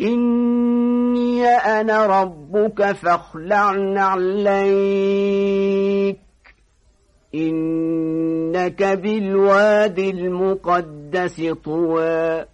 إني أنا ربك فاخلع نعليك إنك بالواد المقدس طوى.